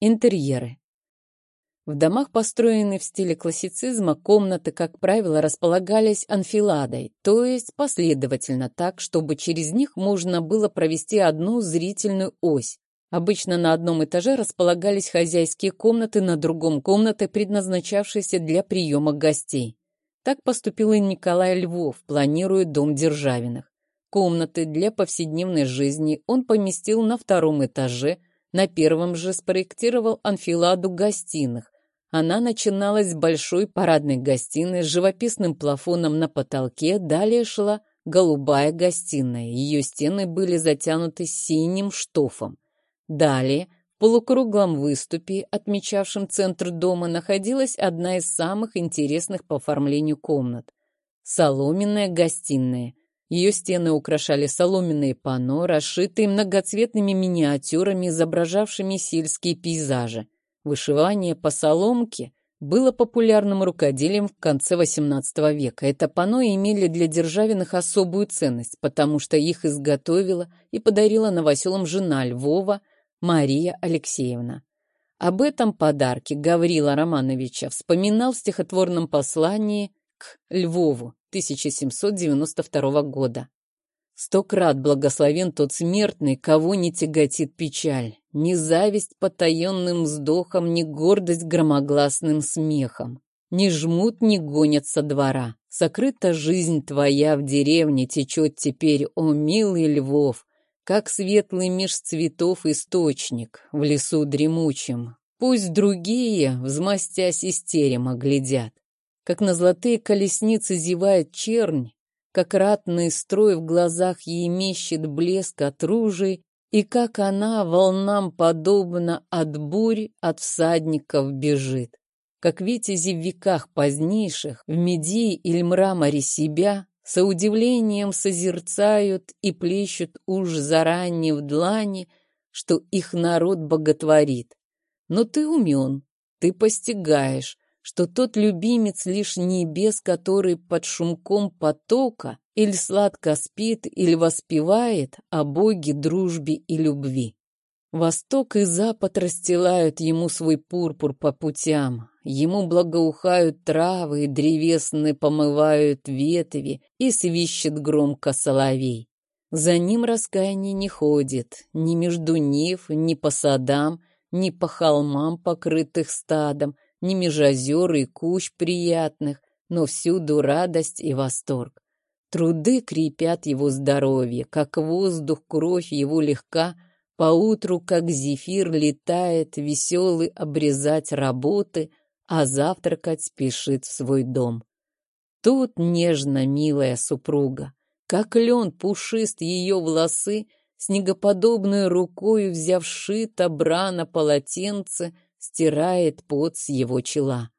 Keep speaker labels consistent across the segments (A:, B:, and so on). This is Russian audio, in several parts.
A: Интерьеры. В домах, построенных в стиле классицизма, комнаты, как правило, располагались анфиладой, то есть последовательно так, чтобы через них можно было провести одну зрительную ось. Обычно на одном этаже располагались хозяйские комнаты, на другом комнаты, предназначавшиеся для приема гостей. Так поступил и Николай Львов, планируя дом Державиных. Комнаты для повседневной жизни он поместил на втором этаже, на первом же спроектировал анфиладу гостиных. Она начиналась с большой парадной гостиной с живописным плафоном на потолке, далее шла голубая гостиная. Ее стены были затянуты синим штофом. Далее, в полукруглом выступе, отмечавшем центр дома, находилась одна из самых интересных по оформлению комнат. Соломенная гостиная. Ее стены украшали соломенные панно, расшитые многоцветными миниатюрами, изображавшими сельские пейзажи. Вышивание по соломке было популярным рукоделием в конце XVIII века. Это панно имели для Державиных особую ценность, потому что их изготовила и подарила новоселам жена Львова Мария Алексеевна. Об этом подарке Гаврила Романовича вспоминал в стихотворном послании к Львову 1792 года. Сто крат благословен тот смертный, кого не тяготит печаль, ни зависть потаенным вздохом, ни гордость громогласным смехом. Не жмут, не гонят со двора. Сокрыта жизнь твоя в деревне течет теперь, о милый Львов, как светлый меж цветов источник в лесу дремучем. Пусть другие, взмастясь истерем, оглядят. Как на золотые колесницы зевает чернь, как ратный строй в глазах ей мещет блеск от ружей, и как она волнам подобно от бурь, от всадников бежит. Как витязи в веках позднейших, в меди или мраморе себя, со удивлением созерцают и плещут уж заранее в длани, что их народ боготворит. Но ты умен, ты постигаешь, что тот любимец лишь небес, который под шумком потока или сладко спит, или воспевает о Боге, дружбе и любви. Восток и запад расстилают ему свой пурпур по путям, ему благоухают травы, древесные помывают ветви и свищет громко соловей. За ним раскаяние не ходит, ни между нив, ни по садам, ни по холмам, покрытых стадом, ни меж озер и кущ приятных, но всюду радость и восторг. Труды крепят его здоровье, как воздух, кровь его легка, поутру, как зефир, летает, веселый обрезать работы, а завтракать спешит в свой дом. Тут нежно милая супруга, как лен пушист ее волосы, снегоподобной рукою взяв шито брана полотенце — стирает пот с его чела.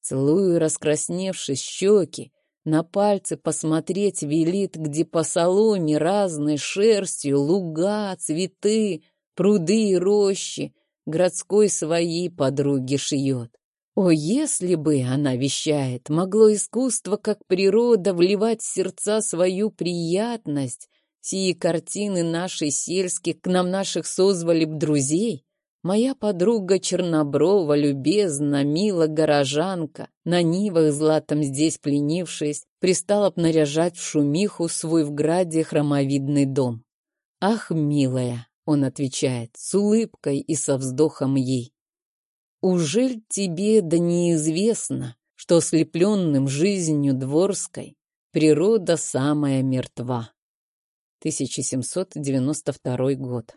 A: Целую раскрасневшись щеки, на пальцы посмотреть велит, где по соломе разной шерстью луга, цветы, пруды и рощи городской своей подруги шьет. О, если бы, она вещает, могло искусство, как природа, вливать в сердца свою приятность, сии картины нашей сельских к нам наших созвали б друзей, Моя подруга Черноброва, любезна, мила горожанка, на нивах златом здесь пленившись, пристала б наряжать в шумиху свой в граде хромовидный дом. «Ах, милая!» — он отвечает, с улыбкой и со вздохом ей. «Ужель тебе да неизвестно, что ослепленным жизнью дворской природа самая мертва?» 1792 год.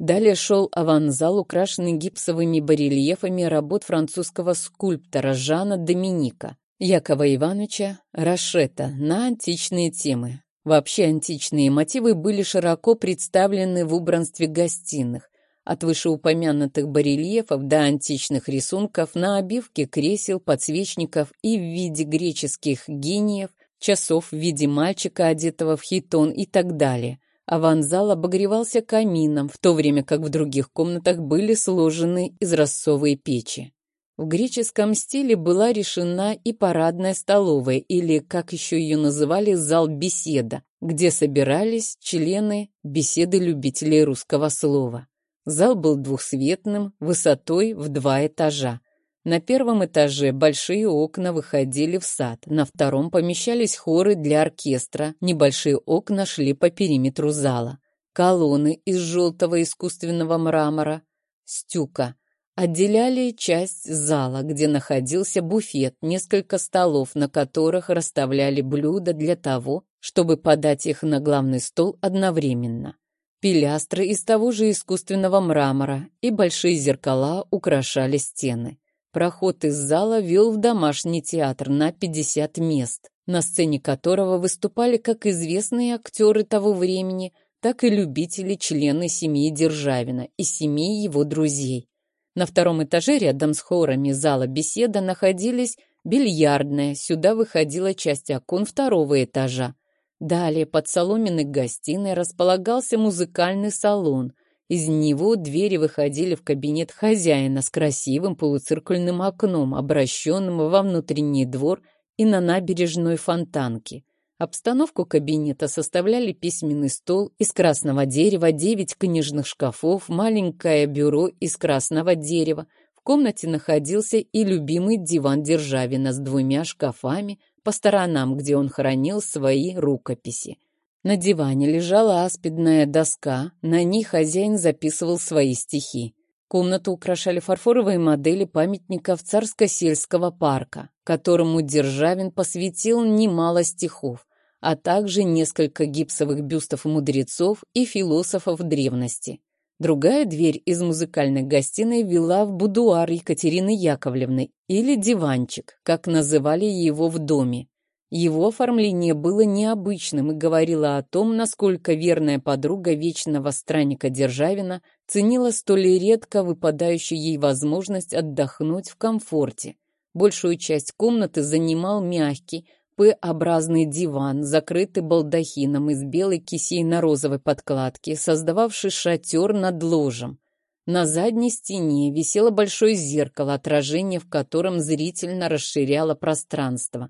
A: Далее шел аванзал, украшенный гипсовыми барельефами работ французского скульптора Жана Доминика, Якова Ивановича Рашета на античные темы. Вообще античные мотивы были широко представлены в убранстве гостиных, от вышеупомянутых барельефов до античных рисунков на обивке кресел, подсвечников и в виде греческих гениев, часов в виде мальчика, одетого в хитон и так далее – Аванзал обогревался камином, в то время как в других комнатах были сложены изразцовые печи. В греческом стиле была решена и парадная столовая, или, как еще ее называли, зал беседа, где собирались члены беседы любителей русского слова. Зал был двухсветным, высотой в два этажа. На первом этаже большие окна выходили в сад, на втором помещались хоры для оркестра, небольшие окна шли по периметру зала. Колонны из желтого искусственного мрамора, стюка, отделяли часть зала, где находился буфет, несколько столов, на которых расставляли блюда для того, чтобы подать их на главный стол одновременно. Пилястры из того же искусственного мрамора и большие зеркала украшали стены. Проход из зала вел в домашний театр на 50 мест, на сцене которого выступали как известные актеры того времени, так и любители, члены семьи Державина и семей его друзей. На втором этаже рядом с хорами зала беседа находились бильярдная, сюда выходила часть окон второго этажа. Далее под соломенной гостиной располагался музыкальный салон. Из него двери выходили в кабинет хозяина с красивым полуциркульным окном, обращенным во внутренний двор и на набережной фонтанки. Обстановку кабинета составляли письменный стол из красного дерева, девять книжных шкафов, маленькое бюро из красного дерева. В комнате находился и любимый диван Державина с двумя шкафами по сторонам, где он хранил свои рукописи. На диване лежала аспидная доска, на ней хозяин записывал свои стихи. Комнату украшали фарфоровые модели памятников царско-сельского парка, которому Державин посвятил немало стихов а также несколько гипсовых бюстов мудрецов и философов древности. Другая дверь из музыкальной гостиной вела в будуар Екатерины Яковлевны или диванчик, как называли его в доме. Его оформление было необычным и говорило о том, насколько верная подруга вечного странника Державина ценила столь редко выпадающую ей возможность отдохнуть в комфорте. Большую часть комнаты занимал мягкий, П-образный диван, закрытый балдахином из белой кисейно-розовой подкладки, создававший шатер над ложем. На задней стене висело большое зеркало, отражение в котором зрительно расширяло пространство.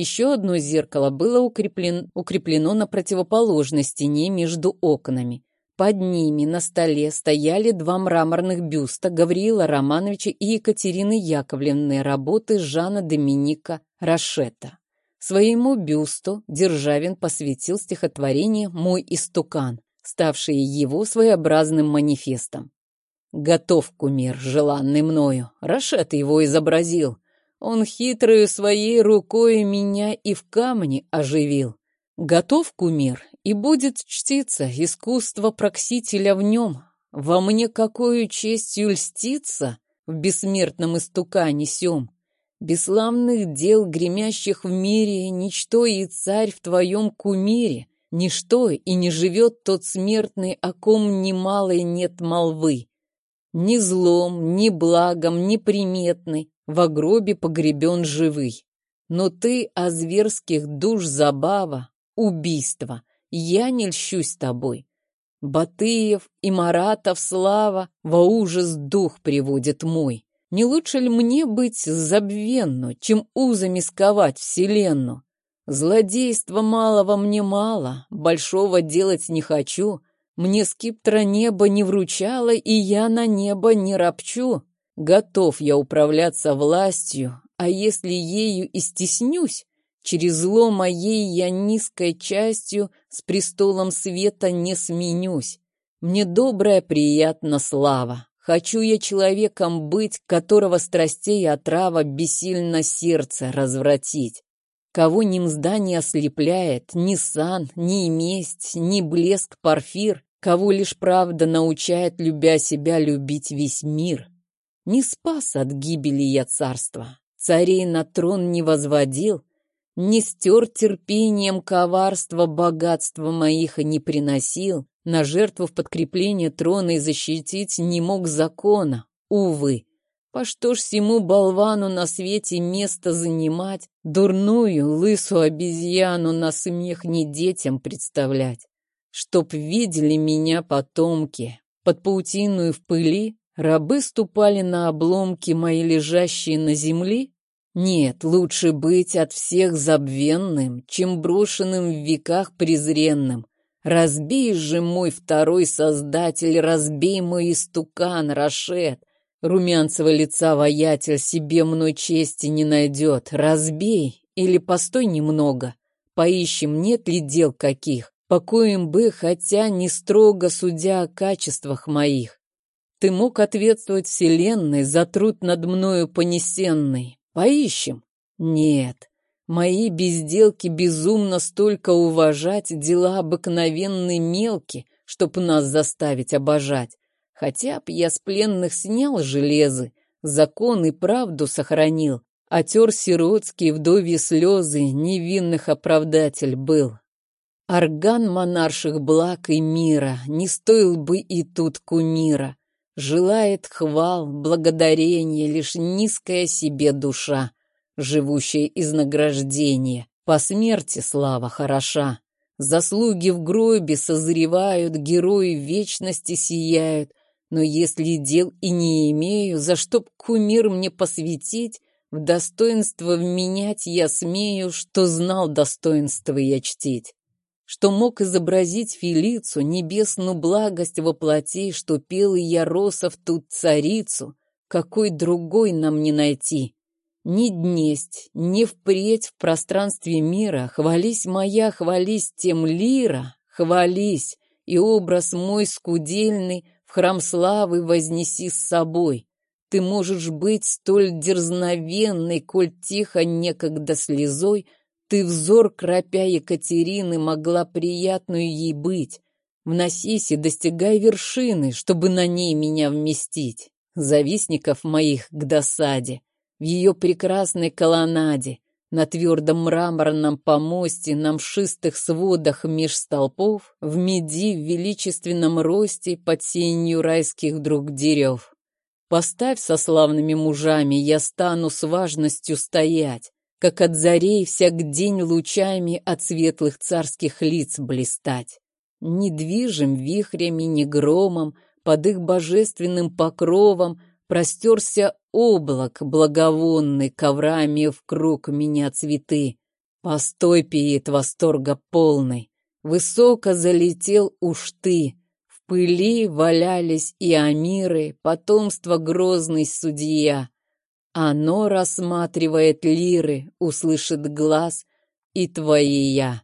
A: Еще одно зеркало было укреплен, укреплено на противоположной стене между окнами. Под ними на столе стояли два мраморных бюста Гавриила Романовича и Екатерины Яковлевны работы Жана Доминика Рашета. Своему бюсту Державин посвятил стихотворение «Мой истукан», ставшее его своеобразным манифестом. «Готов, кумир, желанный мною, Рашет его изобразил. Он хитрою своей рукой меня и в камне оживил. Готов, кумир, и будет чтиться искусство проксителя в нем. Во мне какую честью льститься в бессмертном истукане сём. Бесславных дел, гремящих в мире, Ничто и царь в твоем кумире, Ничто и не живет тот смертный, О ком немалой нет молвы. Ни злом, ни благом, ни приметный В гробе погребен живый. Но ты о зверских душ забава, Убийство, я не льщусь тобой. Батыев и Маратов слава Во ужас дух приводит мой. Не лучше ли мне быть забвенну, чем узами сковать вселенную? Злодейства малого мне мало, большого делать не хочу. Мне скиптра небо не вручало, и я на небо не ропчу. Готов я управляться властью, а если ею и стеснюсь, через зло моей я низкой частью с престолом света не сменюсь. Мне добрая приятна слава. Хочу я человеком быть, которого страстей отрава бессильно сердце развратить. Кого ни мзда не ослепляет, ни сан, ни месть, ни блеск парфир, кого лишь правда научает, любя себя, любить весь мир. Не спас от гибели я царства, царей на трон не возводил, не стер терпением коварства богатства моих и не приносил, на жертву в подкрепление трона и защитить не мог закона, увы. По что ж всему болвану на свете место занимать, дурную, лысую обезьяну на смех не детям представлять? Чтоб видели меня потомки, под паутину в пыли, рабы ступали на обломки мои лежащие на земле? Нет, лучше быть от всех забвенным, чем брошенным в веках презренным, Разбей же мой второй создатель, разбей мой истукан, Рашет. Румянцево лица воятель себе мной чести не найдет. Разбей или постой немного. Поищем, нет ли дел каких. Покоим бы, хотя не строго судя о качествах моих. Ты мог ответствовать вселенной за труд над мною понесенный. Поищем. Нет. Мои безделки безумно столько уважать, дела обыкновенные мелки, чтоб нас заставить обожать. Хотя б я с пленных снял железы, закон и правду сохранил, отер сиротские вдовьи слезы, невинных оправдатель был. Орган монарших благ и мира, не стоил бы и тут кумира. Желает хвал, благодарения лишь низкая себе душа, живущая из награждения. По смерти слава хороша. Заслуги в гробе созревают, герои вечности сияют, но если дел и не имею, за что б кумир мне посвятить, в достоинство вменять я смею, что знал достоинство я чтить. Что мог изобразить Фелицу, небесную благость воплоти, что пел я росов тут царицу, какой другой нам не найти. Ни днесть, ни впредь в пространстве мира, хвались моя, хвались тем лира, хвались, и образ мой скудельный в храм славы вознеси с собой. Ты можешь быть столь дерзновенной, коль тихо некогда слезой, ты взор, кропя Екатерины, могла приятную ей быть. Вносись и достигай вершины, чтобы на ней меня вместить. Завистников моих к досаде, в ее прекрасной колоннаде, на твердом мраморном помосте, на мшистых сводах меж столпов, в меди в величественном росте под сенью райских друг дерев. Поставь со славными мужами, я стану с важностью стоять, как от зарей всяк день лучами от светлых царских лиц блистать. Не движим вихрями, ни громом, под их божественным покровом Простерся облак благовонный, коврами в круг меня цветы. Постой, пиет восторга полный. Высоко залетел уж ты. В пыли валялись и амиры, потомство грозный судья. Оно рассматривает лиры, услышит глаз и твои я.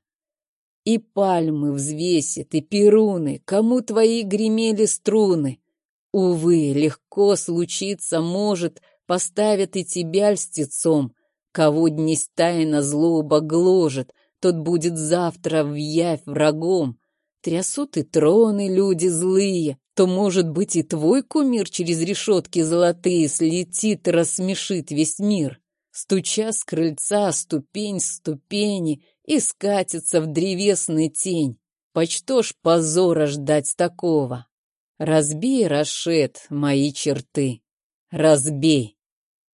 A: И пальмы взвесит, и перуны, кому твои гремели струны — Увы, легко случиться может, поставят и тебя льстецом. Кого днесь тайна злоба гложет, тот будет завтра в явь врагом. Трясут и троны люди злые, то, может быть, и твой кумир через решетки золотые слетит и рассмешит весь мир. Стуча с крыльца ступень ступени и скатится в древесный тень. Почто ж позора ждать такого? Разбей, Рашет, мои черты. Разбей.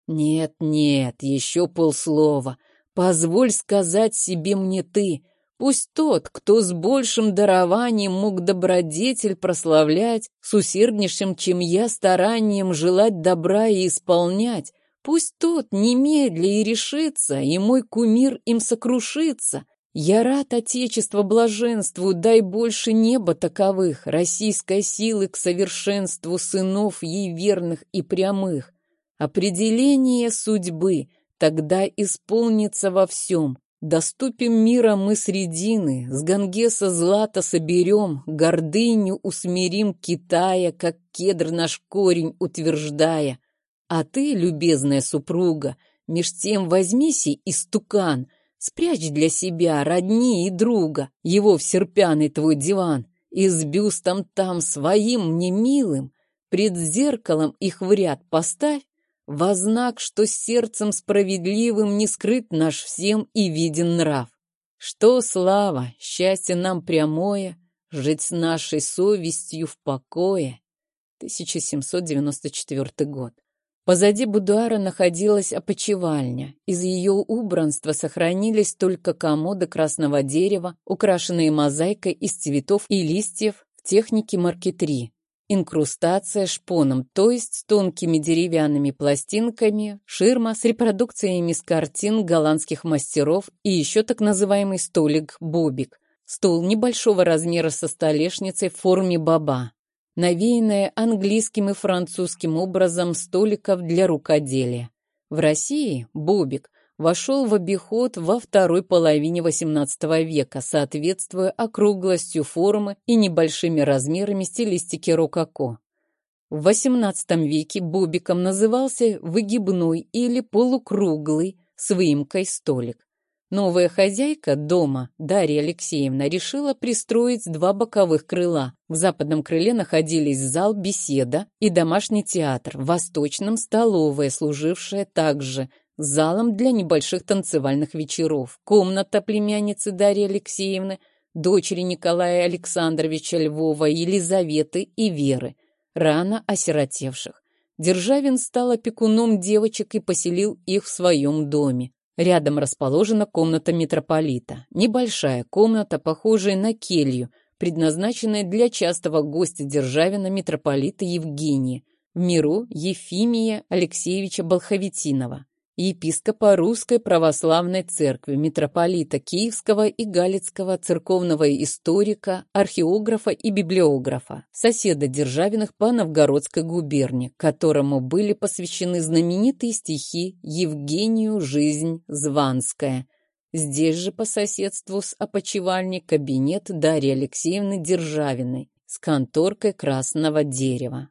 A: Нет, нет, еще полслова. Позволь сказать себе мне ты. Пусть тот, кто с большим дарованием мог добродетель прославлять, с усерднейшим, чем я, старанием желать добра и исполнять, пусть тот немедля и решится, и мой кумир им сокрушится, я рад Отечество блаженству, дай больше неба таковых, российской силы к совершенству сынов ей верных и прямых. Определение судьбы тогда исполнится во всем. Доступим мира мы средины, с Гангеса злато соберем, гордыню усмирим Китая, как кедр наш корень утверждая. А ты, любезная супруга, меж тем возьмися и стукан — Спрячь для себя родни и друга, его в серпяный твой диван, и с бюстом там своим мне милым, пред зеркалом их в ряд поставь, во знак, что сердцем справедливым не скрыт наш всем и виден нрав. Что слава, счастье нам прямое, жить с нашей совестью в покое. 1794 год. Позади будуара находилась опочивальня. Из ее убранства сохранились только комоды красного дерева, украшенные мозаикой из цветов и листьев в технике маркетри. Инкрустация шпоном, то есть с тонкими деревянными пластинками, ширма с репродукциями с картин голландских мастеров и еще так называемый столик-бобик. Стол небольшого размера со столешницей в форме баба, навеянная английским и французским образом столиков для рукоделия. В России бобик вошел в обиход во второй половине XVIII века, соответствуя округлостью формы и небольшими размерами стилистики рококо. В XVIII веке бобиком назывался выгибной или полукруглый с выемкой столик. Новая хозяйка дома, Дарья Алексеевна, решила пристроить два боковых крыла. В западном крыле находились зал беседа и домашний театр, в восточном – столовая, служившая также залом для небольших танцевальных вечеров. Комната племянницы Дарьи Алексеевны, дочери Николая Александровича Львова, Елизаветы и Веры, рано осиротевших. Державин стал опекуном девочек и поселил их в своем доме. Рядом расположена комната митрополита. Небольшая комната, похожая на келью, предназначенная для частого гостя Державина митрополита Евгения, в миру Ефимия Алексеевича Болховитинова епископа Русской Православной Церкви, митрополита Киевского и Галицкого, церковного историка, археографа и библиографа, соседа Державиных по Новгородской губернии, которому были посвящены знаменитые стихи «Евгению жизнь Званская». Здесь же по соседству с опочивальней кабинет Дарьи Алексеевны Державиной с конторкой красного дерева.